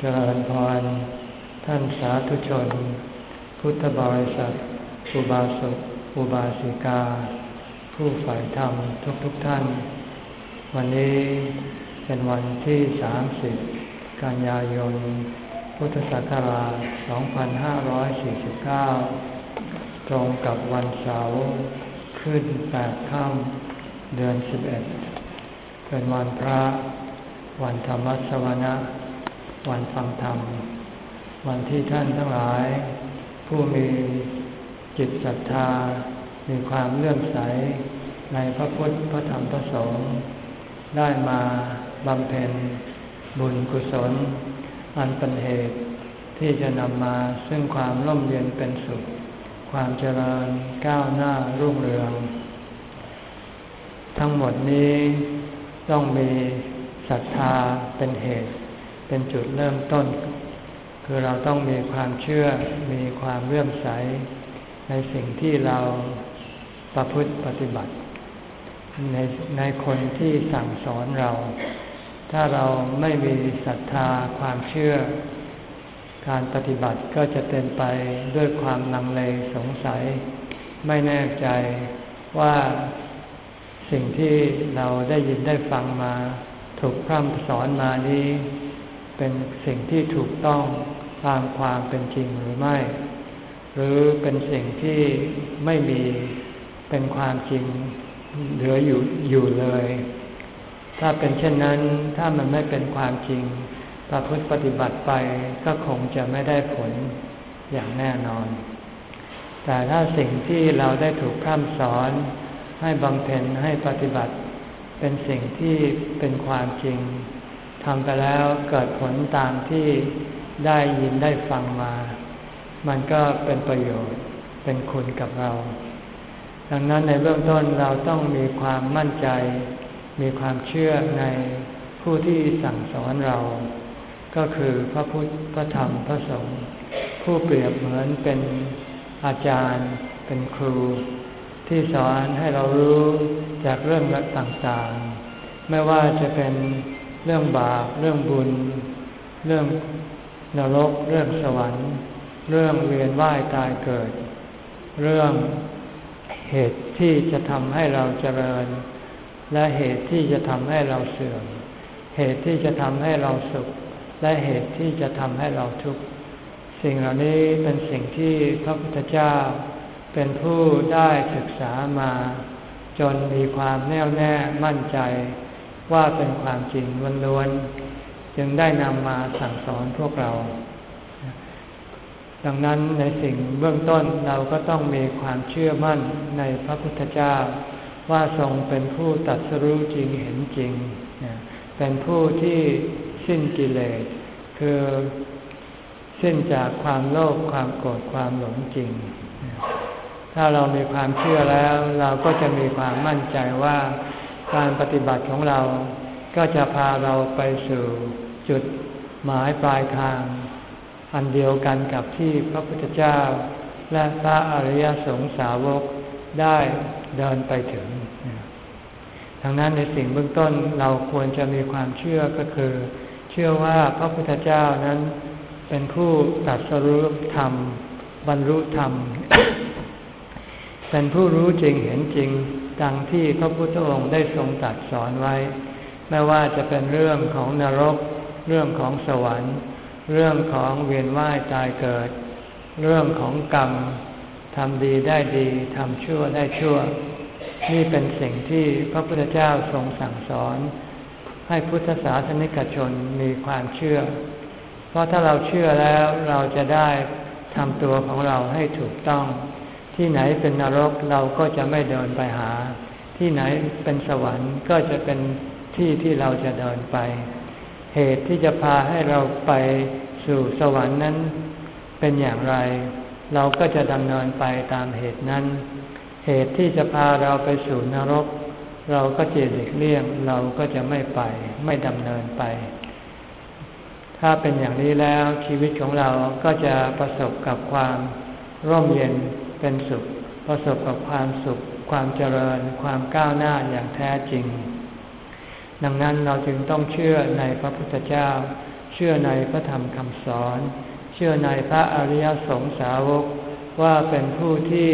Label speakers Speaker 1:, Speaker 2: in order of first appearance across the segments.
Speaker 1: เจริญพร ท่านสาธุชน พุทธบริษัท อุบาสก อุบาสิกา ผู้ฝ่ายธรรมทุกทุกท่าน วันนี้เป็นวันที่ 30 กันยายน พุทธศักราช 2549 ตรงกับวันเสาร์ขึ้นแปดค่ำเดือน 11 เป็นวันพระ วันธรรมสวนะ วันฟังธรรม วันที่ท่านทั้งหลาย ผู้มีจิตศรัทธา มีความเลื่อมใสในพระพุทธพระธรรมพระสงฆ์ได้มาบำเพ็ญบุญกุศล อันเป็นเหตุที่จะนำมาซึ่งความร่มเย็นเป็นสุข ความเจริญก้าวหน้ารุ่งเรือง ทั้งหมดนี้ต้องมีศรัทธาเป็นเหตุ เป็นจุดเริ่มต้น คือเราต้องมีความเชื่อมีความเลื่อมใส ในสิ่งที่เราประพฤติปฏิบัติ ในในคนที่สั่งสอนเรา ถ้าเราไม่มีศรัทธาความเชื่อ การปฏิบัติก็จะเต็มไปด้วยความลังเลสงสัย ไม่แน่ใจว่าสิ่งที่เราได้ยินได้ฟังมา ถูกพร่ำสอนมานี้ เป็นสิ่งที่ถูกต้องตามความเป็นจริงหรือไม่ หรือเป็นสิ่งที่ไม่มีเป็นความจริงเหลืออยู่อยู่เลย ถ้าเป็นเช่นนั้นถ้ามันไม่เป็นความจริงประพฤติปฏิบัติไปก็คงจะไม่ได้ผลอย่างแน่นอน แต่ถ้าสิ่งที่เราได้ถูกพร่ำสอน ให้บำเพ็ญให้ปฏิบัติ เป็นสิ่งที่เป็นความจริง ทำไปแล้วเกิดผลตามที่ได้ยินได้ฟังมา มันก็เป็นประโยชน์เป็นคุณกับเรา ดังนั้นในเบื้องต้นเราต้องมีความมั่นใจ มีความเชื่อในผู้ที่สั่งสอนเรา ก็คือพระพุทธพระธรรมพระสงฆ์ผู้เปรียบเหมือนเป็นอาจารย์ เป็นครู ที่สอนให้เรารู้จากเรื่องต่างๆ ไม่ว่าจะเป็น เรื่องบาป เรื่องบุญ เรื่องนรก เรื่องสวรรค์ เรื่องเวียนว่ายตายเกิด เรื่องเหตุที่จะทำให้เราเจริญ และเหตุที่จะทำให้เราเสื่อม เหตุที่จะทำให้เราสุข และเหตุที่จะทำให้เราทุกข์ สิ่งเหล่านี้เป็นสิ่งที่พระพุทธเจ้าเป็นผู้ได้ศึกษามา จนมีความแน่วแน่มั่นใจ ว่าเป็นความจริงล้วนๆจึงได้นำมาสั่งสอนพวกเรา ดังนั้นในสิ่งเบื้องต้นเราก็ต้องมีความเชื่อมั่นในพระพุทธเจ้า ว่าทรงเป็นผู้ตัดสรู้จริงเห็นจริง เป็นผู้ที่สิ้นกิเลส คือสิ้นจากความโลภความโกรธความหลงจริง ถ้าเรามีความเชื่อแล้ว เราก็จะมีความมั่นใจว่า การปฏิบัติของเราก็จะพาเราไปสู่จุดหมายปลายทาง อันเดียวกันกับที่พระพุทธเจ้า และพระอริยสงสาวกได้เดินไปถึง ดังนั้นในสิ่งเบื้องต้นเราควรจะมีความเชื่อก็คือ เชื่อว่าพระพุทธเจ้านั้นเป็นผู้ตัดสรุปธรรม บรรลุธรรม เป็นผู้รู้จริงเห็นจริง ดังที่พระพุทธองค์ได้ทรงตรัสสอนไว้ ไม่ว่าจะเป็นเรื่องของนรก เรื่องของสวรรค์ เรื่องของเวียนว่ายตายเกิด เรื่องของกรรมทำดีได้ดีทำชั่วได้ชั่ว นี่เป็นสิ่งที่พระพุทธเจ้าทรงสั่งสอน ให้พุทธศาสนิกชนมีความเชื่อ เพราะถ้าเราเชื่อแล้วเราจะได้ทำตัวของเราให้ถูกต้อง ที่ไหนเป็นนรกเราก็จะไม่เดินไปหา ที่ไหนเป็นสวรรค์ก็จะเป็นที่ที่เราจะเดินไป เหตุที่จะพาให้เราไปสู่สวรรค์นั้นเป็นอย่างไร เราก็จะดำเนินไปตามเหตุนั้น เหตุที่จะพาเราไปสู่นรก เราก็จะหลีกเลี่ยงเราก็จะไม่ไป ไม่ดำเนินไป ถ้าเป็นอย่างนี้แล้วชีวิตของเราก็จะประสบกับความร่มเย็น เป็นสุข ประสบกับความสุข ความเจริญ ความก้าวหน้าอย่างแท้จริง ดังนั้นเราจึงต้องเชื่อในพระพุทธเจ้า เชื่อในพระธรรมคำสอน เชื่อในพระอริยสงสาวกว่าเป็นผู้ที่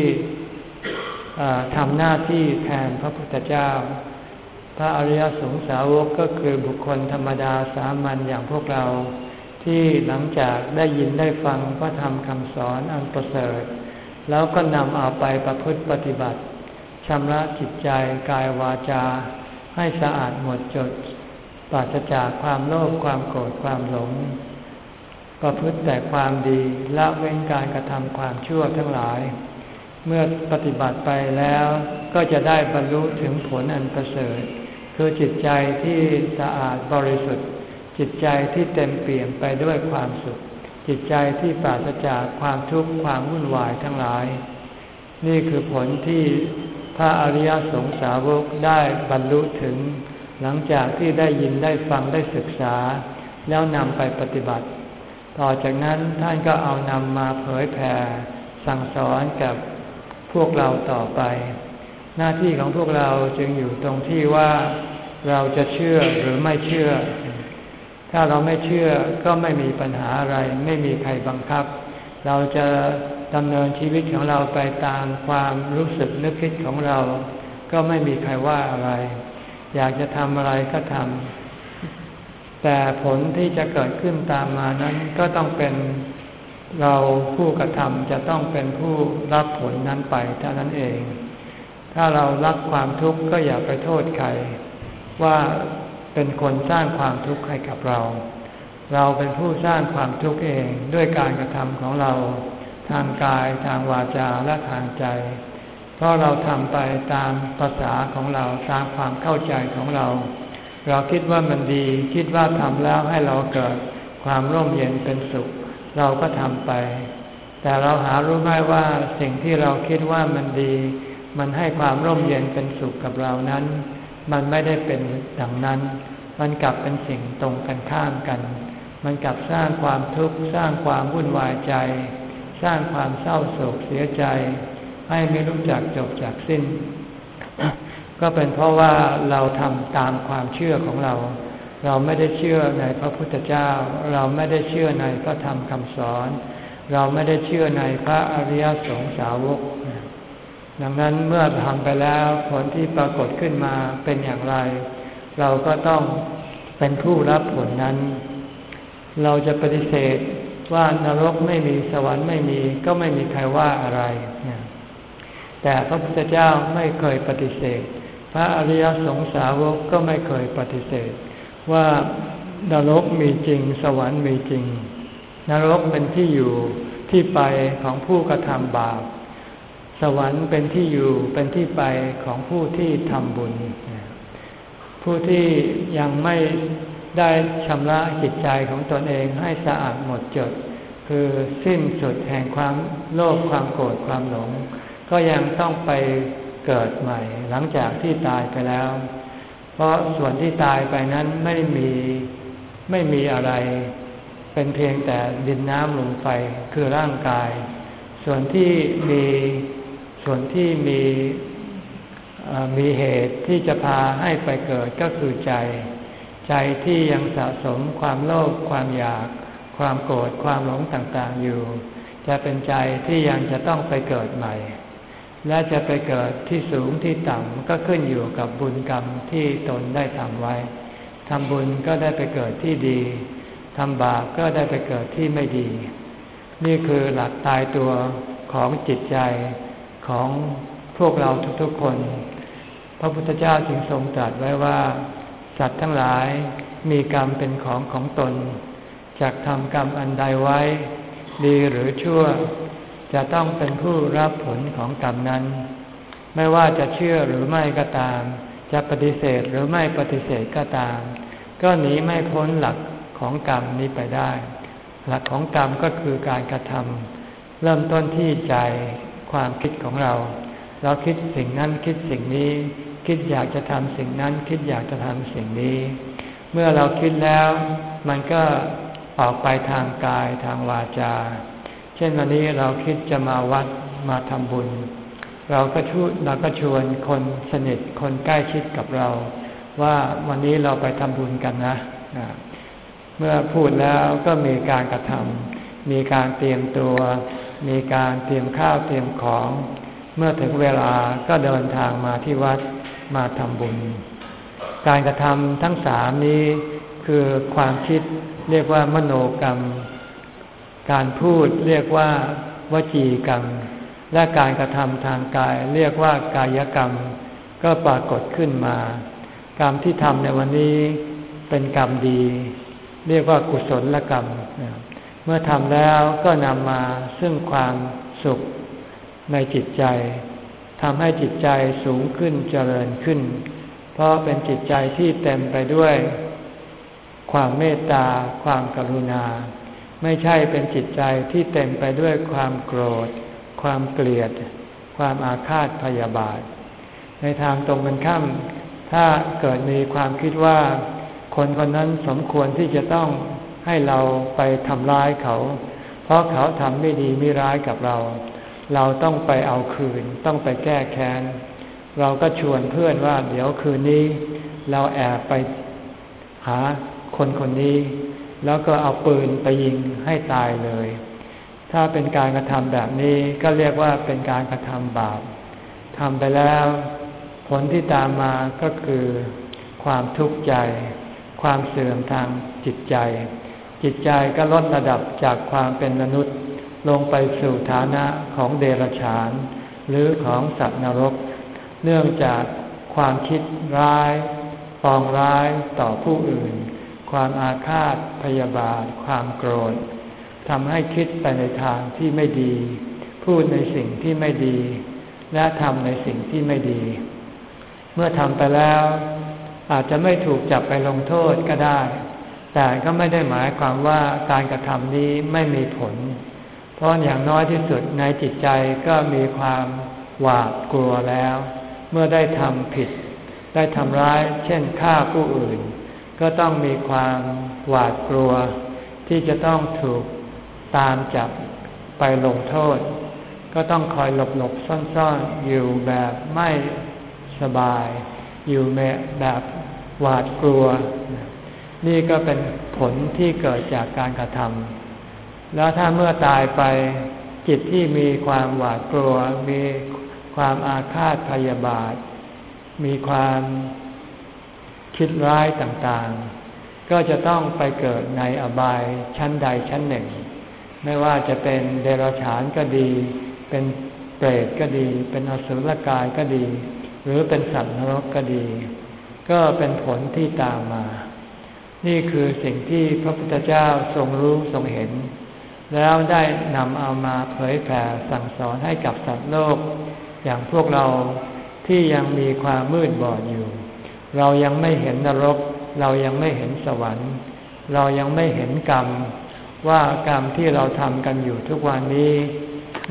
Speaker 1: ทำหน้าที่แทนพระพุทธเจ้า พระอริยสงสาวกก็คือบุคคลธรรมดาสามัญอย่างพวกเรา ที่หลังจากได้ยินได้ฟังพระธรรมคำสอนอันประเสริฐ แล้วก็นำเอาไปประพฤติปฏิบัติชำระจิตใจกายวาจา ให้สะอาดหมดจดปราศจากความโลภความโกรธความหลง ประพฤติแต่ความดีละเว้นการกระทำความชั่วทั้งหลาย เมื่อปฏิบัติไปแล้วก็จะได้บรรลุถึงผลอันประเสริฐ คือจิตใจที่สะอาดบริสุทธิ์ จิตใจที่เต็มเปี่ยมไปด้วยความสุข จิตใจที่ปราศจากความทุกข์ความวุ่นวายทั้งหลาย นี่คือผลที่พระอริยสงสาวกได้บรรลุถึง หลังจากที่ได้ยินได้ฟังได้ศึกษา แล้วนำไปปฏิบัติ ต่อจากนั้นท่านก็เอานำมาเผยแผ่สั่งสอนกับพวกเราต่อไป หน้าที่ของพวกเราจึงอยู่ตรงที่ว่าเราจะเชื่อหรือไม่เชื่อ ถ้าเราไม่เชื่อก็ไม่มีปัญหาอะไร ไม่มีใครบังคับ เราจะดำเนินชีวิตของเราไปตามความรู้สึกนึกคิดของเรา ก็ไม่มีใครว่าอะไร อยากจะทำอะไรก็ทำแต่ผลที่จะเกิดขึ้นตามมานั้นก็ต้องเป็นเราผู้กระทำจะต้องเป็นผู้รับผลนั้นไปเท่านั้นเอง ถ้าเรารับความทุกข์ก็อย่าไปโทษใคร ว่า เป็นคนสร้างความทุกข์ให้กับเรา เราเป็นผู้สร้างความทุกข์เองด้วยการกระทำของเรา ทางกายทางวาจาและทางใจ เพราะเราทำไปตามภาษาของเราตามความเข้าใจของเรา เราคิดว่ามันดีคิดว่าทำแล้วให้เราเกิดความร่มเย็นเป็นสุข เราก็ทำไป แต่เราหารู้ไหมว่าสิ่งที่เราคิดว่ามันดี มันให้ความร่มเย็นเป็นสุขกับเรานั้น มันไม่ได้เป็นดังนั้น มันกลับเป็นสิ่งตรงกันข้ามกัน มันกลับสร้างความทุกข์สร้างความวุ่นวายใจ สร้างความเศร้าโศกเสียใจ ให้ไม่รู้จักจบจากสิ้น ก็เป็นเพราะว่าเราทำตามความเชื่อของเรา เราไม่ได้เชื่อในพระพุทธเจ้า เราไม่ได้เชื่อในพระธรรมคำสอน เราไม่ได้เชื่อในพระอริยสงสาวก ดังนั้นเมื่อทำไปแล้วผลที่ปรากฏขึ้นมาเป็นอย่างไร เราก็ต้องเป็นผู้รับผลนั้น เราจะปฏิเสธว่านรกไม่มีสวรรค์ไม่มีก็ไม่มีใครว่าอะไรแต่พระพุทธเจ้าไม่เคยปฏิเสธ พระอริยสงสาวกก็ไม่เคยปฏิเสธ ว่านรกมีจริง สวรรค์มีจริง นรกเป็นที่อยู่ที่ไปของผู้กระทำบาป สวรรค์เป็นที่อยู่เป็นที่ไปของผู้ที่ทำบุญ ผู้ที่ยังไม่ได้ชำระจิตใจของตนเองให้สะอาดหมดจด คือสิ้นสุดแห่งความโลภความโกรธความหลง ก็ยังต้องไปเกิดใหม่ หลังจากที่ตายไปแล้ว เพราะส่วนที่ตายไปนั้นไม่มีไม่มีอะไร เป็นเพียงแต่ดินน้ำลมไฟคือร่างกาย ส่วนที่มี ส่วนที่มีมีเหตุที่จะพาให้ไปเกิดก็คือใจ ใจที่ยังสะสมความโลภความอยาก ความโกรธความหลงต่างๆอยู่ จะเป็นใจที่ยังจะต้องไปเกิดใหม่ และจะไปเกิดที่สูงที่ต่ำก็ขึ้นอยู่กับบุญกรรมที่ตนได้ทำไว้ทำบุญก็ได้ไปเกิดที่ดีทำบาปก็ได้ไปเกิดที่ไม่ดี นี่คือหลักตายตัวของจิตใจ ของพวกเราทุกๆคน พระพุทธเจ้าจึงทรงตรัสไว้ว่า สัตว์ทั้งหลายมีกรรมเป็นของของตนจากทำกรรมอันใดไว้ ดีหรือชั่ว จะต้องเป็นผู้รับผลของกรรมนั้น ไม่ว่าจะเชื่อหรือไม่ก็ตาม จะปฏิเสธหรือไม่ปฏิเสธก็ตาม ก็หนีไม่พ้นหลักของกรรมนี้ไปได้ หลักของกรรมก็คือการกระทำเริ่มต้นที่ใจ ความคิดของเรา เราคิดสิ่งนั้นคิดสิ่งนี้ คิดอยากจะทำสิ่งนั้น คิดอยากจะทำสิ่งนี้ เมื่อเราคิดแล้ว มันก็ออกไปทางกายทางวาจา เช่นวันนี้เราคิดจะมาวัดมาทำบุญ เราก็ชวนเราก็ชวนคนสนิทคนใกล้ชิดกับเรา ว่าวันนี้เราไปทำบุญกันนะ เมื่อพูดแล้วก็มีการกระทำมีการเตรียมตัว มีการเตรียมข้าวเตรียมของ เมื่อถึงเวลาก็เดินทางมาที่วัดมาทำบุญ การกระทำทั้งสามนี้คือความคิดเรียกว่ามโนกรรม การพูดเรียกว่าวจีกรรม และการกระทำทางกายเรียกว่ากายกรรม ก็ปรากฏขึ้นมา กรรมที่ทำในวันนี้เป็นกรรมดี เรียกว่ากุศลกรรม เมื่อทำแล้วก็นำมาซึ่งความสุขในจิตใจทำให้จิตใจสูงขึ้นเจริญขึ้น เพราะเป็นจิตใจที่เต็มไปด้วย ความเมตตา ความกรุณา ไม่ใช่เป็นจิตใจที่เต็มไปด้วยความโกรธ ความเกลียด ความอาฆาตพยาบาท ในทางตรงกันข้ามถ้าเกิดมีความคิดว่า คนคนนั้นสมควรที่จะต้อง ให้เราไปทำร้ายเขา เพราะเขาทำไม่ดีไม่ร้ายกับเรา เราต้องไปเอาคืน ต้องไปแก้แค้น เราก็ชวนเพื่อนว่า เดี๋ยวคืนนี้ เราแอบไปหาคนคนนี้ แล้วก็เอาปืนไปยิงให้ตายเลย ถ้าเป็นการกระทำแบบนี้ก็เรียกว่าเป็นการกระทำบาปทำไปแล้ว ผลที่ตามมาก็คือ ความทุกข์ใจ ความเสื่อมทางจิตใจ จิตใจก็ลดระดับจากความเป็นมนุษย์ ลงไปสู่ฐานะของเดรัจฉาน หรือของสัตว์นรก เนื่องจากความคิดร้ายปองร้ายต่อผู้อื่น ความอาฆาตพยาบาท ความโกรธทำให้คิดไปในทางที่ไม่ดี พูดในสิ่งที่ไม่ดี และทำในสิ่งที่ไม่ดี เมื่อทำไปแล้ว อาจจะไม่ถูกจับไปลงโทษก็ได้ แต่ก็ไม่ได้หมายความว่าการกระทำนี้ไม่มีผล เพราะอย่างน้อยที่สุดในจิตใจก็มีความหวาดกลัวแล้ว เมื่อได้ทำผิด ได้ทำร้าย เช่นฆ่าผู้อื่น ก็ต้องมีความหวาดกลัว ที่จะต้องถูกตามจับไปลงโทษ ก็ต้องคอยหลบหลบซ่อนๆ อยู่แบบไม่สบาย อยู่แบบหวาดกลัว นี่ก็เป็นผลที่เกิดจากการกระทำแล้วถ้าเมื่อตายไปจิตที่มีความหวาดกลัว มีความอาฆาตพยาบาท มีความคิดร้ายต่างๆ ก็จะต้องไปเกิดในอบายชั้นใดชั้นหนึ่ง ไม่ว่าจะเป็นเดรัจฉานก็ดี เป็นเปรตก็ดี เป็นอสุรกายก็ดี หรือเป็นสัตว์นรกก็ดี ก็เป็นผลที่ตามมา นี่คือสิ่งที่พระพุทธเจ้าทรงรู้ทรงเห็น แล้วได้นำเอามาเผยแผ่สั่งสอนให้กับสัตว์โลก อย่างพวกเราที่ยังมีความมืดบอดอยู่ เรายังไม่เห็นนรก เรายังไม่เห็นสวรรค์ เรายังไม่เห็นกรรม ว่ากรรมที่เราทำกันอยู่ทุกวันนี้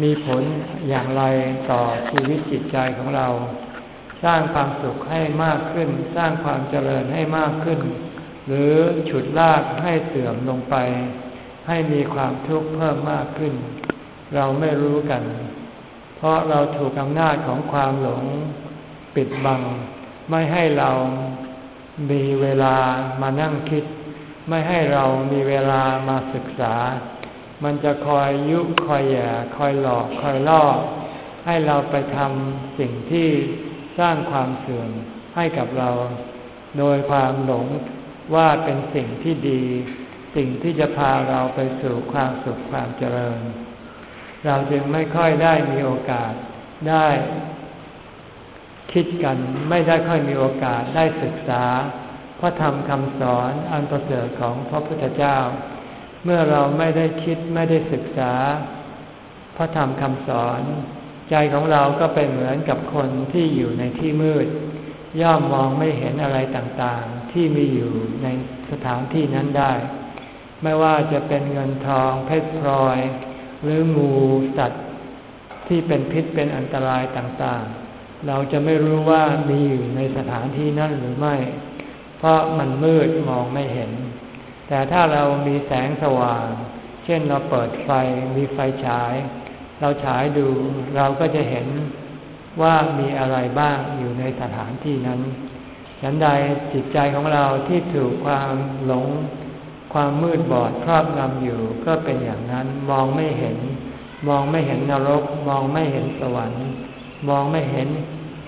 Speaker 1: มีผลอย่างไรต่อชีวิตจิตใจของเรา สร้างความสุขให้มากขึ้น สร้างความเจริญให้มากขึ้น หรือฉุดลากให้เสื่อมลงไป ให้มีความทุกข์เพิ่มมากขึ้น เราไม่รู้กัน เพราะเราถูกอำนาจของความหลงปิดบัง ไม่ให้เรามีเวลามานั่งคิด ไม่ให้เรามีเวลามาศึกษา มันจะคอยยุคอยแย่คอยหลอกคอยล่อให้เราไปทำสิ่งที่สร้างความเสื่อมให้กับเรา โดยความหลง ว่าเป็นสิ่งที่ดี สิ่งที่จะพาเราไปสู่ความสุขความเจริญ เราจึงไม่ค่อยได้มีโอกาสได้ คิดกันไม่ได้ค่อยมีโอกาสได้ศึกษา พระธรรมคำสอนอันประเสริฐของพระพุทธเจ้า เมื่อเราไม่ได้คิดไม่ได้ศึกษา พระธรรมคำสอน ใจของเราก็เป็นเหมือนกับคนที่อยู่ในที่มืด ย่อมมองไม่เห็นอะไรต่างๆ ที่มีอยู่ในสถานที่นั้นได้ ไม่ว่าจะเป็นเงินทองเพชรพลอย หรืองูสัตว์ที่เป็นพิษเป็นอันตรายต่างๆ เราจะไม่รู้ว่ามีอยู่ในสถานที่นั้นหรือไม่ เพราะมันมืดมองไม่เห็น แต่ถ้าเรามีแสงสว่าง เช่นเราเปิดไฟมีไฟฉาย เราฉายดูเราก็จะเห็น ว่ามีอะไรบ้างอยู่ในสถานที่นั้นฉันใดจิตใจของเราที่ถูกความหลง ความมืดบอดครอบงำอยู่ ก็เป็นอย่างนั้นมองไม่เห็น มองไม่เห็นนรก มองไม่เห็นสวรรค์ มองไม่เห็น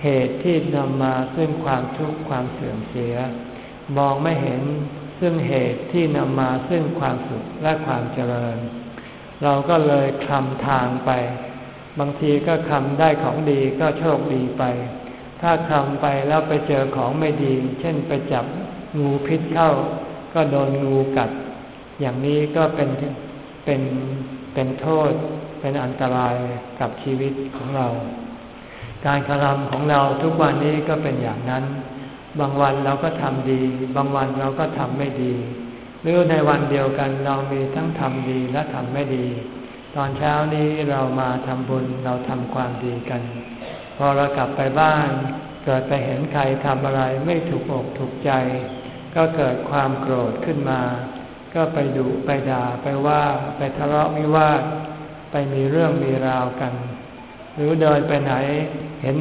Speaker 1: เหตุที่นำมาซึ่งความทุกข์ความเสื่อมเสีย มองไม่เห็นซึ่งเหตุที่นำมาซึ่งความสุขและความเจริญ เราก็เลยคลำทางไป บางทีก็คำได้ของดีก็โชคดีไป ถ้าคำไปแล้วไปเจอของไม่ดี เช่นไปจับงูพิษเข้า ก็โดนงูกัด อย่างนี้ก็เป็นเป็นเป็นโทษ เป็นอันตรายกับชีวิตของเรา การกระทำของเราทุกวันนี้ก็เป็นอย่างนั้น บางวันเราก็ทำดี บางวันเราก็ทำไม่ดี หรือในวันเดียวกันเรามีทั้งทำดีและทำไม่ดี ตอนเช้านี้เรามาทำบุญเราทำความดีกัน พอเรากลับไปบ้าน เกิดไปเห็นใครทำอะไรไม่ถูกอกถูกใจ ก็เกิดความโกรธขึ้นมา ก็ไปดุไปด่าไปว่าไปทะเลาะวิวาทไปมีเรื่องมีราวกัน หรือเดินไปไหนเห็น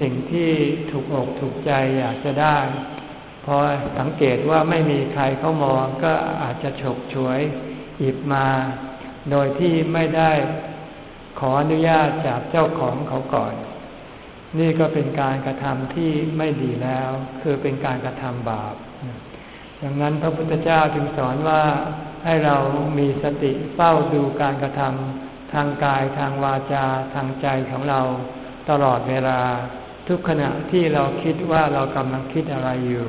Speaker 1: สิ่งที่ถูกอกถูกใจอยากจะได้ พอสังเกตว่าไม่มีใครเขามองก็อาจจะฉกฉวยหยิบมา โดยที่ไม่ได้ขออนุญาตจากเจ้าของเขาก่อน นี่ก็เป็นการกระทำที่ไม่ดีแล้ว คือเป็นการกระทำบาป ดังนั้นพระพุทธเจ้าจึงสอนว่าให้เรามีสติเฝ้าดูการกระทำทางกายทางวาจาทางใจของเราตลอดเวลา ทุกขณะที่เราคิดว่าเรากำลังคิดอะไรอยู่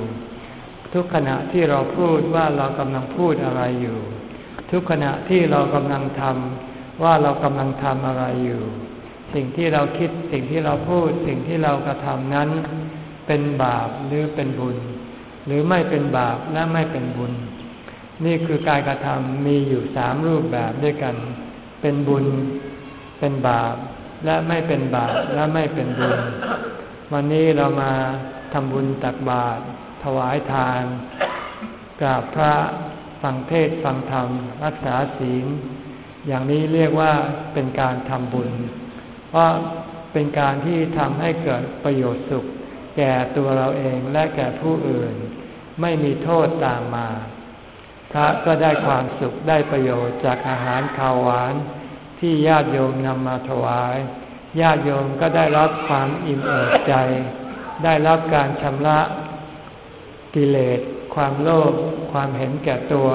Speaker 1: ทุกขณะที่เราพูดว่าเรากำลังพูดอะไรอยู่ ทุกขณะที่เรากำลังทำว่าเรากำลังทำอะไรอยู่ สิ่งที่เราคิดสิ่งที่เราพูดสิ่งที่เรากระทำนั้น เป็นบาปหรือเป็นบุญ หรือไม่เป็นบาปและไม่เป็นบุญ นี่คือการกระทำมีอยู่สามรูปแบบด้วยกัน เป็นบุญ เป็นบาป และไม่เป็นบาปและไม่เป็นบุญ วันนี้เรามาทำบุญตักบาตรถวายทานกราบพระ ฟังเทศฟังธรรม รักษาศีล อย่างนี้เรียกว่าเป็นการทำบุญ เพราะเป็นการที่ทำให้เกิดประโยชน์สุข แก่ตัวเราเองและแก่ผู้อื่น ไม่มีโทษตามมา พระก็ได้ความสุขได้ประโยชน์จากอาหารข้าวหวาน ที่ญาติโยมนำมาถวาย ญาติโยมก็ได้รับความอิ่มเอิบใจ ได้รับการชำระกิเลส ความโลภความเห็นแก่ตัว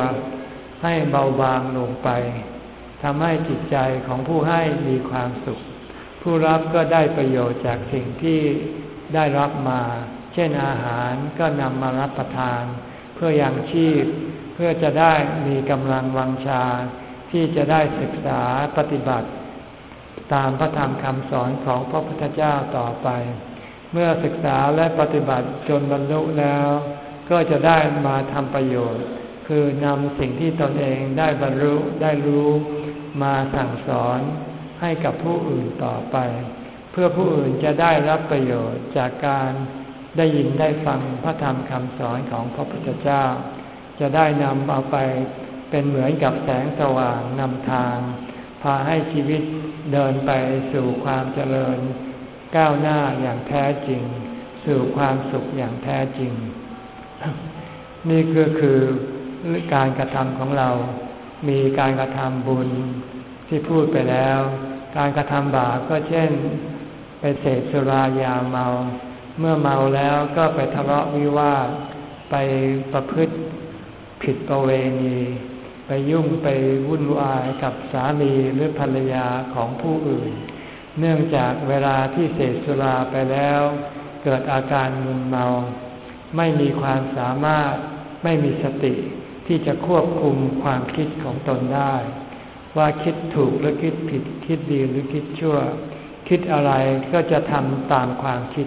Speaker 1: ให้เบาบางลงไปทำให้จิตใจของผู้ให้มีความสุข ผู้รับก็ได้ประโยชน์จากสิ่งที่ได้รับมา เช่นอาหารก็นำมารับประทาน เพื่อยังชีพ เพื่อจะได้มีกำลังวังชา ที่จะได้ศึกษาปฏิบัติ ตามพระธรรมคำสอนของพระพุทธเจ้าต่อไป เมื่อศึกษาและปฏิบัติจนบรรลุแล้ว ก็จะได้มาทำประโยชน์ คือนำสิ่งที่ตนเองได้บรรลุได้รู้ มาสั่งสอนให้กับผู้อื่นต่อไป เพื่อผู้อื่นจะได้รับประโยชน์จากการได้ยินได้ฟังพระธรรมคำสอนของพระพุทธเจ้า จะได้นำเอาไปเป็นเหมือนกับแสงสว่างนำทาง พาให้ชีวิตเดินไปสู่ความเจริญ ก้าวหน้าอย่างแท้จริง สู่ความสุขอย่างแท้จริง นี่ก็คือการกระทำของเรา มีการกระทำบุญที่พูดไปแล้ว การกระทำบาปก็เช่น ไปเสพสุรายาเมา เมื่อเมาแล้วก็ไปทะเลาะวิวาทไปประพฤติผิดประเวณี ไปยุ่งไปวุ่นวายกับสามีหรือภรรยาของผู้อื่น เนื่องจากเวลาที่เสพสุราไปแล้ว เกิดอาการมึนเมา ไม่มีความสามารถ ไม่มีสติที่จะควบคุมความคิดของตนได้ ว่าคิดถูกหรือคิดผิด คิดดีหรือคิดชั่ว คิดอะไรก็จะทำตามความคิด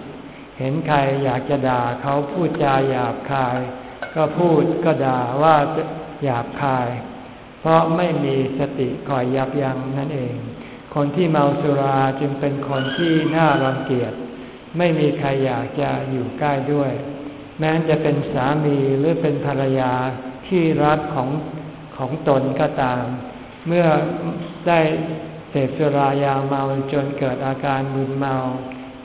Speaker 1: เห็นใครอยากจะด่าเขาพูดจาหยาบคาย ก็พูดก็ด่าว่าหยาบคาย เพราะไม่มีสติคอยยับยั้งนั่นเอง คนที่เมาสุราจึงเป็นคนที่น่ารังเกียจไม่มีใครอยากจะอยู่ใกล้ด้วย แม้จะเป็นสามีหรือเป็นภรรยาที่รักของของตนก็ตาม เมื่อได้เสพสุรายาเมาจนเกิดอาการมึนเมา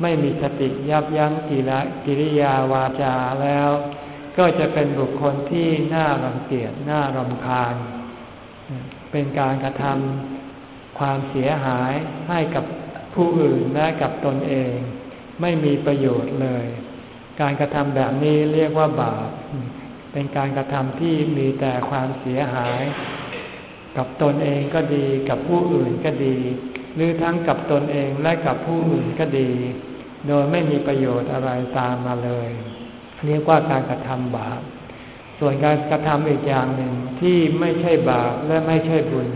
Speaker 1: ไม่มีสติยับยั้งกิริยาวาจาแล้ว ก็จะเป็นบุคคลที่น่ารังเกียจน่ารำคาญ เป็นการกระทำความเสียหายให้กับผู้อื่นและกับตนเอง ไม่มีประโยชน์เลย การกระทำแบบนี้เรียกว่าบาป เป็นการกระทำที่มีแต่ความเสียหาย กับตนเองก็ดี กับผู้อื่นก็ดี หรือทั้งกับตนเองและกับผู้อื่นก็ดี โดยไม่มีประโยชน์อะไรตามมาเลย เรียกว่าการกระทำบาป ส่วนการกระทำอีกอย่างหนึ่งที่ไม่ใช่บาปและไม่ใช่บุญ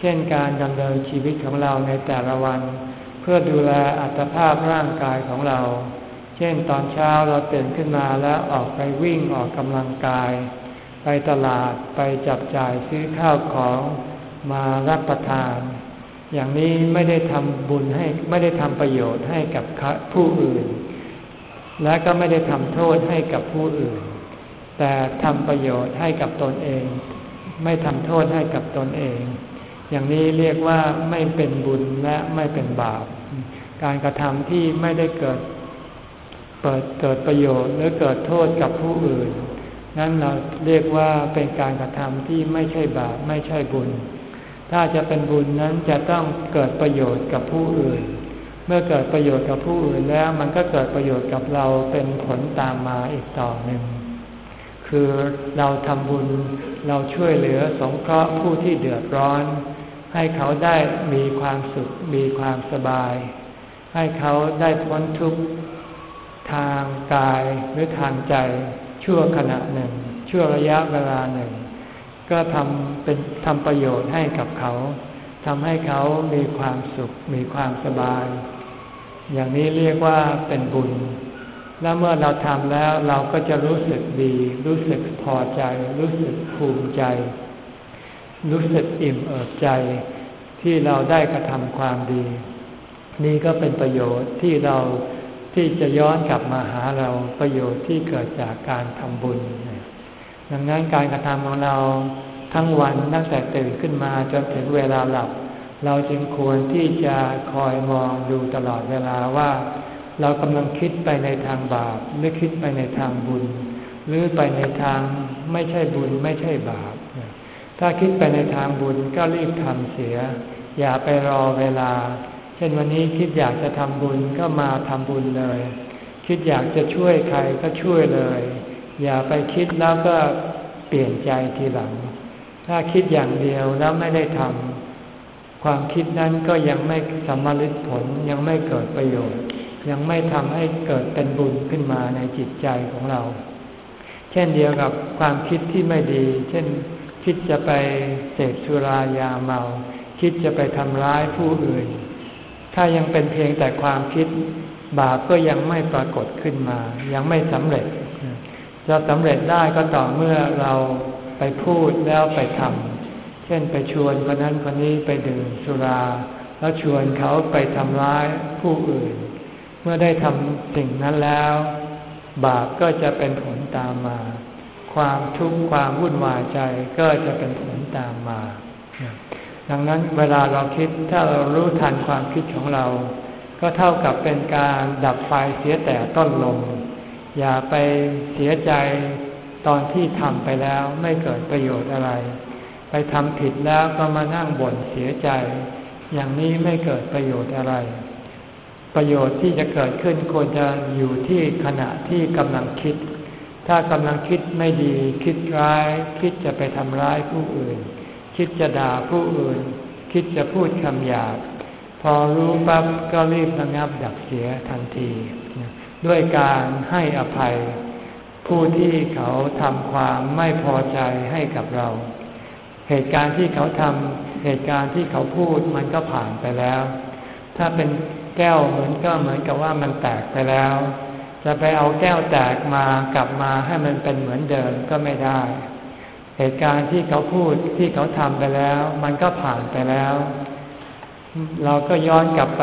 Speaker 1: เช่นการดำเนินชีวิตของเราในแต่ละวัน เพื่อดูแลอัตภาพร่างกายของเรา เช่นตอนเช้าเราตื่นขึ้นมาแล้วออกไปวิ่งออกกำลังกาย ไปตลาดไปจับจ่ายซื้อข้าวของมารับประทาน อย่างนี้ไม่ได้ทำบุญให้ไม่ได้ทำประโยชน์ให้กับผู้อื่น และก็ไม่ได้ทำโทษให้กับผู้อื่น แต่ทำประโยชน์ให้กับตนเอง ไม่ทำโทษให้กับตนเอง อย่างนี้เรียกว่าไม่เป็นบุญและไม่เป็นบาป การกระทำที่ไม่ได้เกิด เปิดเกิดประโยชน์หรือเกิดโทษกับผู้อื่น นั้นเราเรียกว่าเป็นการกระทำที่ไม่ใช่บาปไม่ใช่บุญ ถ้าจะเป็นบุญนั้นจะต้องเกิดประโยชน์กับผู้อื่น เมื่อเกิดประโยชน์กับผู้อื่นแล้วมันก็เกิดประโยชน์กับเราเป็นผลตามมาอีกต่อหนึ่ง คือเราทำบุญเราช่วยเหลือสงเคราะห์ผู้ที่เดือดร้อน ให้เขาได้มีความสุขมีความสบาย ให้เขาได้พ้นทุกข์ ทางกายหรือทางใจชั่วขณะหนึ่ง ชั่วระยะเวลาหนึ่ง ก็ทำเป็นทำประโยชน์ให้กับเขาทำให้เขามีความสุขมีความสบาย อย่างนี้เรียกว่าเป็นบุญ แล้วเมื่อเราทำแล้วเราก็จะรู้สึกดี รู้สึกพอใจ รู้สึกภูมิใจ รู้สึกอิ่มเอิบใจ ที่เราได้กระทำความดี นี่ก็เป็นประโยชน์ที่เรา ที่จะย้อนกลับมาหาเราประโยชน์ที่เกิดจากการทำบุญ ดังนั้นการกระทำของเราทั้งวันตั้งแต่ตื่นขึ้นมาจนถึงเวลาหลับ เราจึงควรที่จะคอยมองดูตลอดเวลาว่า เรากำลังคิดไปในทางบาปหรือคิดไปในทางบุญ หรือไปในทางไม่ใช่บุญไม่ใช่บาป ถ้าคิดไปในทางบุญก็รีบทำเสีย อย่าไปรอเวลา เช่นวันนี้คิดอยากจะทำบุญก็มาทำบุญเลย คิดอยากจะช่วยใครก็ช่วยเลย อย่าไปคิดแล้วก็เปลี่ยนใจทีหลัง ถ้าคิดอย่างเดียวแล้วไม่ได้ทำความคิดนั้นก็ยังไม่สมฤทธิ์ผลยังไม่เกิดประโยชน์ ยังไม่ทำให้เกิดเป็นบุญขึ้นมาในจิตใจของเรา เช่นเดียวกับความคิดที่ไม่ดี เช่นคิดจะไปเสพสุรายาเมา คิดจะไปทำร้ายผู้อื่น ถ้ายังเป็นเพียงแต่ความคิดบาปก็ยังไม่ปรากฏขึ้นมา ยังไม่สำเร็จ จะสำเร็จได้ก็ต่อเมื่อเราไปพูดแล้วไปทำเช่นไปชวนคนนั้นคนนี้ไปดื่มสุรา แล้วชวนเขาไปทำร้ายผู้อื่น เมื่อได้ทำสิ่งนั้นแล้ว บาปก็จะเป็นผลตามมา ความทุกข์ความวุ่นวายใจก็จะเป็นผลตามมา ดังนั้นเวลาเราคิดถ้าเรารู้ทันความคิดของเรา ก็เท่ากับเป็นการดับไฟเสียแต่ต้นลม อย่าไปเสียใจตอนที่ทำไปแล้วไม่เกิดประโยชน์อะไร ไปทำผิดแล้วก็มานั่งบ่นเสียใจ อย่างนี้ไม่เกิดประโยชน์อะไร ประโยชน์ที่จะเกิดขึ้นควรจะอยู่ที่ขณะที่กำลังคิด ถ้ากำลังคิดไม่ดีคิดร้าย คิดจะไปทำร้ายผู้อื่น คิดจะด่าผู้อื่น คิดจะพูดคำหยาบ พอรู้ปั๊บก็รีบระงับดักเสียทันที ด้วยการให้อภัย ผู้ที่เขาทำความไม่พอใจให้กับเรา เหตุการณ์ที่เขาทำเหตุการณ์ที่เขาพูดมันก็ผ่านไปแล้ว ถ้าเป็นแก้วเหมือนก็เหมือนกับว่ามันแตกไปแล้ว จะไปเอาแก้วแตกมากลับมาให้มันเป็นเหมือนเดิมก็ไม่ได้ เหตุการณ์ที่เขาพูดที่เขาทำไปแล้ว มันก็ผ่านไปแล้ว เราก็ย้อนกลับไป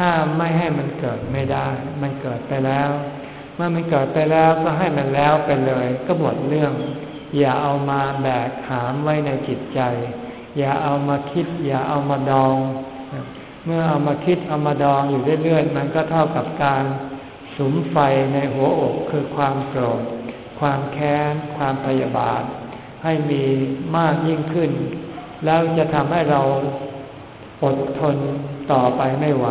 Speaker 1: ห้ามไม่ให้มันเกิดไม่ได้ มันเกิดไปแล้ว เมื่อมันเกิดไปแล้วก็ให้มันแล้วไปเลย ก็หมดเรื่อง อย่าเอามาแบกหามไว้ในจิตใจ อย่าเอามาคิด อย่าเอามาดอง เมื่อเอามาคิดเอามาดองอยู่เรื่อยๆมันก็เท่ากับการสุมไฟในหัวอกคือความโกรธ ความแค้น ความพยาบาท ให้มีมากยิ่งขึ้น แล้วจะทำให้เราอดทนต่อไปไม่ไหว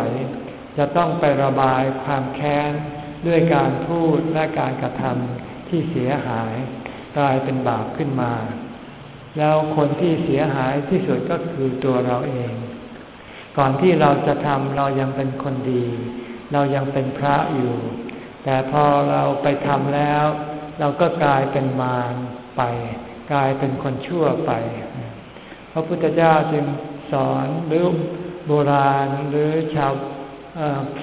Speaker 1: จะต้องไประบายความแค้น ด้วยการพูดและการกระทำที่เสียหาย กลายเป็นบาปขึ้นมา แล้วคนที่เสียหายที่สุดก็คือตัวเราเอง ก่อนที่เราจะทำเรายังเป็นคนดี เรายังเป็นพระอยู่ แต่พอเราไปทำแล้ว เราก็กลายเป็นมารไป กลายเป็นคนชั่วไป พระพุทธเจ้าจึงสอนหรือโบราณหรือชาว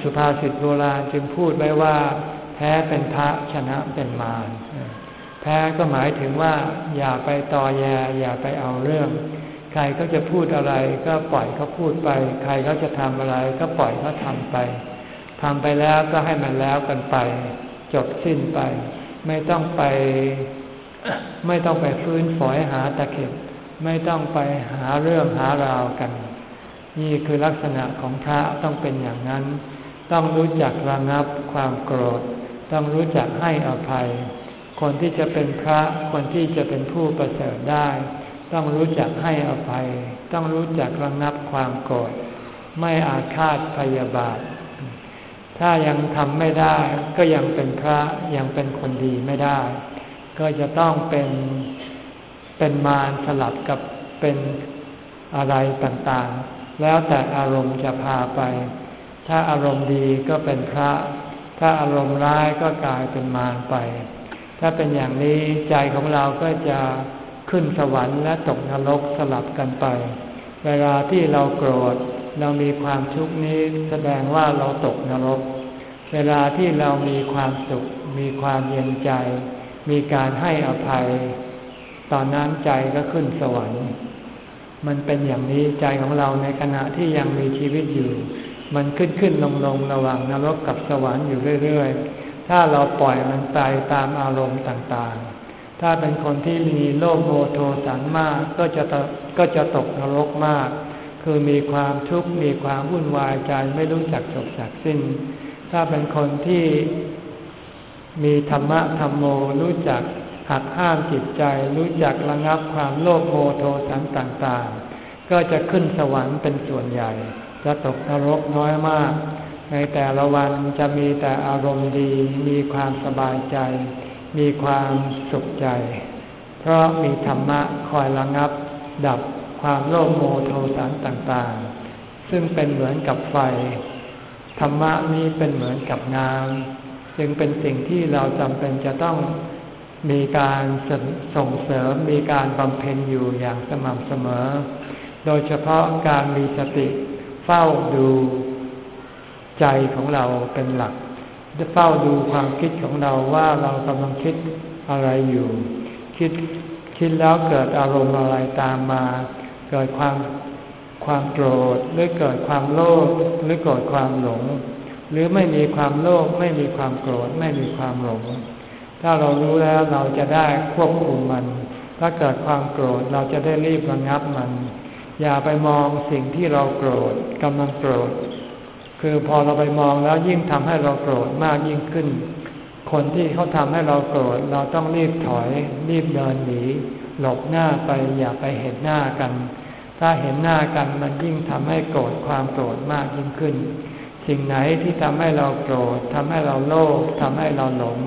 Speaker 1: สุภาษิตโบราณจึงพูดไว้ว่า แพ้เป็นพระชนะเป็นมารแพ้ก็หมายถึงว่าอย่าไปต่อแยอย่าไปเอาเรื่อง ใครก็จะพูดอะไรก็ปล่อยเขาพูดไป ใครเขาจะทำอะไรก็ปล่อยเขาทำไปทำไปแล้วก็ให้มันแล้วกันไป จบสิ้นไป ไม่ต้องไป ไม่ต้องไปฟื้นฝอยหาตะเข็บ ไม่ต้องไปหาเรื่องหาราวกัน นี่คือลักษณะของพระต้องเป็นอย่างนั้น ต้องรู้จักระงับความโกรธ ต้องรู้จักให้อภัย คนที่จะเป็นพระคนที่จะเป็นผู้ประเสริฐได้ ต้องรู้จักให้อภัย ต้องรู้จักระงับความโกรธ ไม่อาฆาตพยาบาท ถ้ายังทำไม่ได้ ก็ยังเป็นพระยังเป็นคนดีไม่ได้ ก็จะต้องเป็นเป็นมารสลับกับเป็นอะไรต่างๆ แล้วแต่อารมณ์จะพาไป ถ้าอารมณ์ดีก็เป็นพระ ถ้าอารมณ์ร้ายก็กลายเป็นมารไป ถ้าเป็นอย่างนี้ใจของเราก็จะขึ้นสวรรค์และตกนรกสลับกันไป เวลาที่เราโกรธ เรามีความทุกข์นี้แสดงว่าเราตกนรก เวลาที่เรามีความสุข มีความเย็นใจ มีการให้อภัย ตอนนั้นใจก็ขึ้นสวรรค์ มันเป็นอย่างนี้ใจของเราในขณะที่ยังมีชีวิตอยู่ มันขึ้นขึ้นลงลงระหว่างนรกกับสวรรค์อยู่เรื่อยๆ ถ้าเราปล่อยมันไปตามอารมณ์ต่างๆ ถ้าเป็นคนที่มีโลภโมโทสันมากก็จะก็จะตกนรกมาก คือมีความทุกข์มีความวุ่นวายใจไม่รู้จักจบจากสิ้น ถ้าเป็นคนที่มีธรรมะธรรมโมรู้จักหักห้ามจิตใจ รู้จักระงับความโลภโมโทสันต่างๆ ก็จะขึ้นสวรรค์เป็นส่วนใหญ่ จะตกนรกน้อยมาก ในแต่ละวันจะมีแต่อารมณ์ดี มีความสบายใจ มีความสุขใจ เพราะมีธรรมะคอยระงับดับ ความโลภโมโทสันต่างๆ ซึ่งเป็นเหมือนกับไฟ ธรรมะนี้เป็นเหมือนกับน้ำจึงเป็นสิ่งที่เราจำเป็นจะต้องมีการส่งเสริมมีการบำเพ็ญอยู่อย่างสม่ำเสมอ โดยเฉพาะการมีสติเฝ้าดูใจของเราเป็นหลักเฝ้าดูความคิดของเราว่าเรากำลังคิดอะไรอยู่ คิดคิดแล้วเกิดอารมณ์อะไรตามมา เกิดความความโกรธหรือเกิดความโลภหรือเกิดความหลง หรือไม่มีความโลภไม่มีความโกรธไม่มีความหลง ถ้าเรารู้แล้วเราจะได้ควบคุมมัน ถ้าเกิดความโกรธเราจะได้รีบระงับมัน อย่าไปมองสิ่งที่เราโกรธกำลังโกรธ คือพอเราไปมองแล้วยิ่งทำให้เราโกรธมากยิ่งขึ้น คนที่เขาทำให้เราโกรธเราต้องรีบถอย รีบเดินหนี หลบหน้าไปอย่าไปเห็นหน้ากัน ถ้าเห็นหน้ากันมันยิ่งทำให้โกรธความโกรธมากยิ่งขึ้น สิ่งไหนที่ทำให้เราโกรธทำให้เราโลภทำให้เราหลง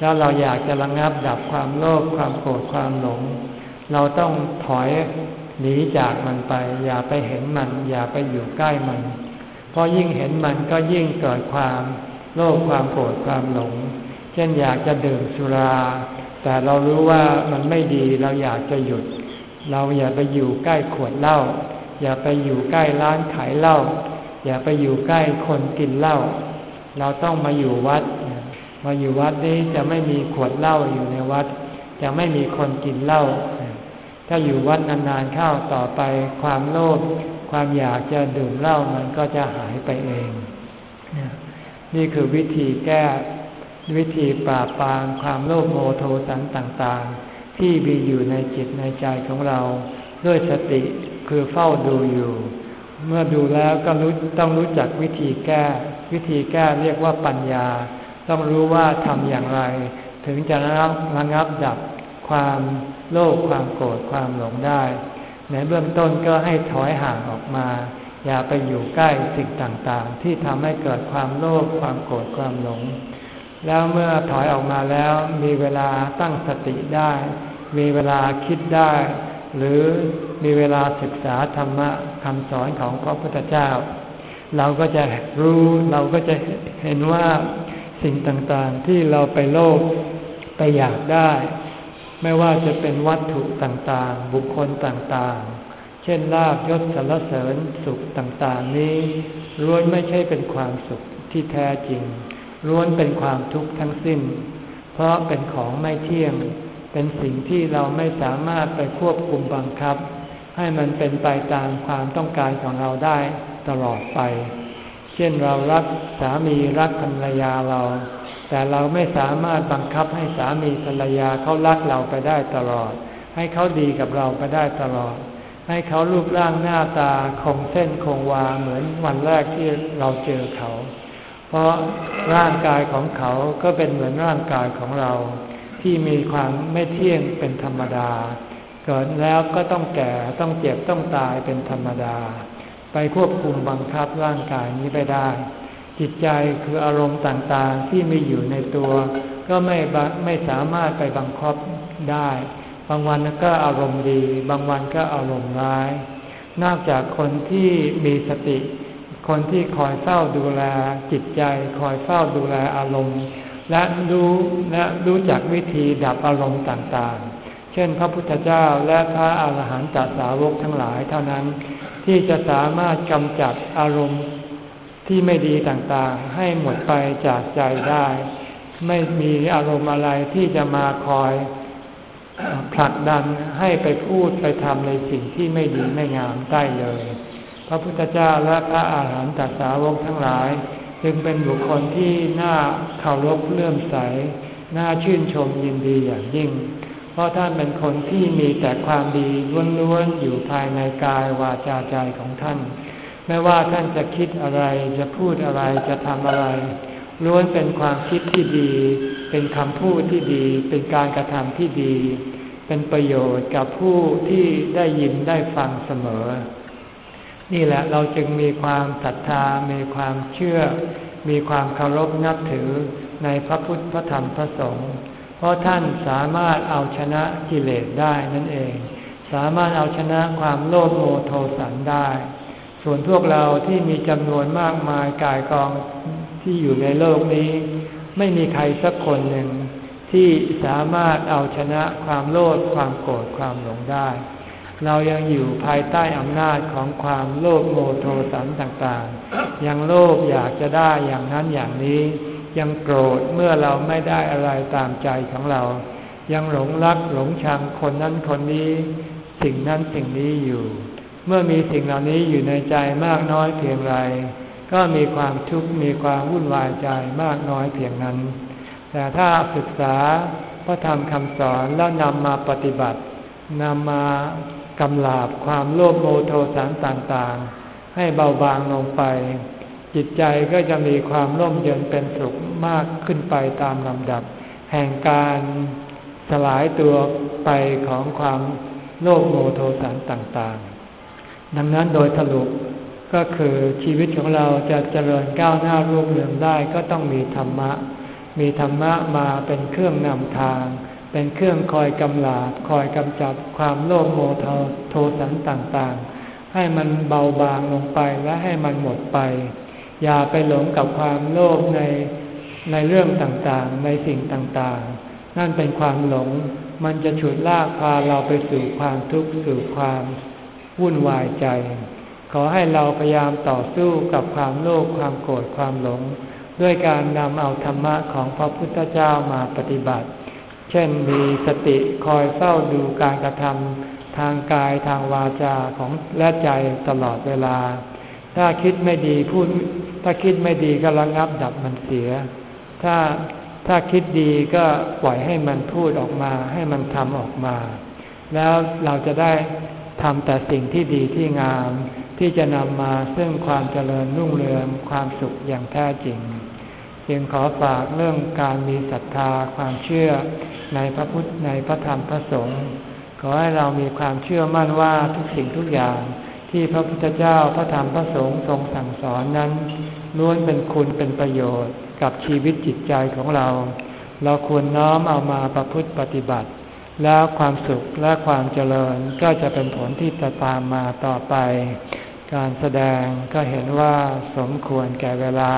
Speaker 1: แล้วเราอยากจะระงับดับความโลภความโกรธความหลง เราต้องถอยหนีจากมันไป อย่าไปเห็นมัน อย่าไปอยู่ใกล้มัน เพราะยิ่งเห็นมันก็ยิ่งเกิดความโลภความโกรธความหลง เช่นอยากจะดื่มสุรา แต่เรารู้ว่ามันไม่ดีเราอยากจะหยุด เราอย่าไปอยู่ใกล้ขวดเหล้าอย่าไปอยู่ใกล้ร้านขายเหล้าอย่าไปอยู่ใกล้คนกินเหล้าเราต้องมาอยู่วัด มาอยู่วัดนี้จะไม่มีขวดเหล้าอยู่ในวัด จะไม่มีคนกินเหล้าถ้าอยู่วัดนานๆเข้าต่อไปความโลภความอยากจะดื่มเหล้ามันก็จะหายไปเอง นี่คือวิธีแก้ วิธีปราบปรามความโลภโมโทสันต่างๆ ที่มีอยู่ในจิตในใจของเรา ด้วยสติคือเฝ้าดูอยู่ เมื่อดูแล้วก็รู้ต้องรู้จักวิธีแก้ วิธีแก้เรียกว่าปัญญา ต้องรู้ว่าทำอย่างไร ถึงจะระงับดับความโลภความโกรธความหลงได้ ในเบื้องต้นก็ให้ถอยห่างออกมา อย่าไปอยู่ใกล้สิ่งต่างๆ ที่ทำให้เกิดความโลภความโกรธความหลง แล้วเมื่อถอยออกมาแล้วมีเวลาตั้งสติได้ มีเวลาคิดได้ หรือมีเวลาศึกษาธรรมะคำสอนของพระพุทธเจ้า เราก็จะรู้เราก็จะเห็นว่าสิ่งต่างๆที่เราไปโลภไปอยากได้ ไม่ว่าจะเป็นวัตถุต่างๆ บุคคลต่างๆ เช่นลาบยศสรรเสริญสุขต่างๆ นี้ล้วนไม่ใช่เป็นความสุขที่แท้จริง ล้วนเป็นความทุกข์ทั้งสิ้น เพราะเป็นของไม่เที่ยง เป็นสิ่งที่เราไม่สามารถไปควบคุมบังคับ ให้มันเป็นไปตามความต้องการของเราได้ตลอดไป เช่นเรารักสามีรักภรรยาเรา แต่เราไม่สามารถบังคับให้สามีภรรยาเขารักเราไปได้ตลอด ให้เขาดีกับเราไปได้ตลอด ให้เขารูปร่างหน้าตาคงเส้นคงวาเหมือนวันแรกที่เราเจอเขา เพราะร่างกายของเขาก็เป็นเหมือนร่างกายของเรา ที่มีความไม่เที่ยงเป็นธรรมดา เกิดแล้วก็ต้องแก่ต้องเจ็บต้องตายเป็นธรรมดา ไปควบคุมบังคับร่างกายนี้ไปได้ จิตใจคืออารมณ์ต่างๆที่มีอยู่ในตัว ก็ไม่ไม่สามารถไปบังคับได้ บางวันก็อารมณ์ดี บางวันก็อารมณ์ร้าย นอกจากคนที่มีสติ คนที่คอยเฝ้าดูแลจิตใจคอยเฝ้าดูแลอารมณ์ และรู้และรู้จักวิธีดับอารมณ์ต่างๆ เช่นพระพุทธเจ้าและพระอาหารหันตสาวกทั้งหลายเท่านั้น ที่จะสามารถกำจัดอารมณ์ที่ไม่ดีต่างๆ ให้หมดไปจากใจได้ ไม่มีอารมณ์อะไรที่จะมาคอยผลักดันให้ไปพูดไปทำในสิ่งที่ไม่ดีไม่งามได้เลย พระพุทธเจ้าและพระอาหารหันตสาวกทั้งหลาย จึงเป็นบุคคลที่น่าเคารพเลื่อมใส น่าชื่นชมยินดีอย่างยิ่ง เพราะท่านเป็นคนที่มีแต่ความดีล้วนๆอยู่ภายในกายวาจาใจของท่าน ไม่ว่าท่านจะคิดอะไรจะพูดอะไรจะทำอะไร ล้วนเป็นความคิดที่ดี เป็นคำพูดที่ดี เป็นการกระทำที่ดี เป็นประโยชน์กับผู้ที่ได้ยินได้ฟังเสมอ นี่แหละเราจึงมีความศรัทธา มีความเชื่อ มีความเคารพนับถือในพระพุทธพระธรรมพระสงฆ์ เพราะท่านสามารถเอาชนะกิเลสได้นั่นเอง สามารถเอาชนะความโลภโมโทสันได้ ส่วนพวกเราที่มีจำนวนมากมายกายกองที่อยู่ในโลกนี้ ไม่มีใครสักคนหนึ่งที่สามารถเอาชนะความโลภความโกรธความหลงได้ เรายังอยู่ภายใต้อำนาจของความโลภโมโทสันต่างๆ ยังโลภอยากจะได้อย่างนั้นอย่างนี้ ยังโกรธเมื่อเราไม่ได้อะไรตามใจของเรา ยังหลงรักหลงชังคนนั้นคนนี้ สิ่งนั้นสิ่งนี้อยู่ เมื่อมีสิ่งเหล่านี้อยู่ในใจมากน้อยเพียงไร ก็มีความทุกข์มีความวุ่นวายใจมากน้อยเพียงนั้น แต่ถ้าศึกษาพระธรรมคำสอนแล้วนำมาปฏิบัตินำมา กำลาบความโลภโมโทสันต่างๆ ให้เบาบางลงไป จิตใจก็จะมีความร่มเย็นเป็นสุขมากขึ้นไปตามลำดับ แห่งการสลายตัวไปของความโลภโมโทสันต่างๆ ดังนั้นโดยสรุปก็คือชีวิตของเราจะเจริญก้าวหน้ารุ่งเรืองได้ก็ต้องมีธรรมะ มีธรรมะมาเป็นเครื่องนำทาง เป็นเครื่องคอยกำลาบคอยกำจัดความโลภโมโทสันต่างๆ ให้มันเบาบางลงไปและให้มันหมดไป อย่าไปหลงกับความโลภในในเรื่องต่างๆ ในสิ่งต่างๆ นั่นเป็นความหลง มันจะฉุดลากพาเราไปสู่ความทุกข์สู่ความวุ่นวายใจ ขอให้เราพยายามต่อสู้กับความโลภความโกรธความหลง ด้วยการนำเอาธรรมะของพระพุทธเจ้ามาปฏิบัติ เช่นมีสติคอยเฝ้าดูการกระทำทางกายทางวาจาของและใจตลอดเวลา ถ้าคิดไม่ดีพูดถ้าคิดไม่ดีก็ระงับดับมันเสีย ถ้าถ้าคิดดีก็ปล่อยให้มันพูดออกมาให้มันทำออกมา แล้วเราจะได้ทำแต่สิ่งที่ดีที่งาม ที่จะนำมาซึ่งความเจริญรุ่งเรืองความสุขอย่างแท้จริง จึงขอฝากเรื่องการมีศรัทธาความเชื่อ ในพระพุทธในพระธรรมพระสงฆ์ขอให้เรามีความเชื่อมั่นว่าทุกสิ่งทุกอย่างที่พระพุทธเจ้าพระธรรมพระสงฆ์ทรงสั่งสอนนั้นล้วนเป็นคุณเป็นประโยชน์กับชีวิตจิตใจของเรา เราควรน้อมเอามาประพฤติปฏิบัติ แล้วความสุขและความเจริญก็จะเป็นผลที่จะตามมาต่อไป การแสดงก็เห็นว่าสมควรแก่เวลา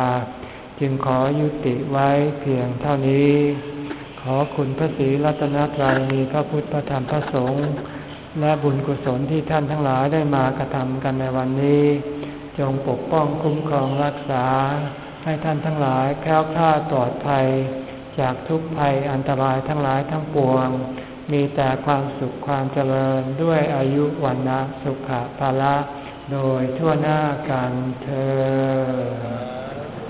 Speaker 1: จึงขอยุติไว้เพียงเท่านี้ ขอคุณพระศรีรัตนตรัยมีพระพุทธพระธรรมพระสงฆ์และบุญกุศลที่ท่านทั้งหลายได้มากระทำกันในวันนี้ จงปกป้องคุ้มครองรักษา ให้ท่านทั้งหลายแค้วคลาดปลอดภัย จากทุกภัยอันตรายทั้งหลายทั้งปวง มีแต่ความสุขความเจริญด้วยอายุวันนะสุขภาละ โดยทั่วหน้ากันเธอ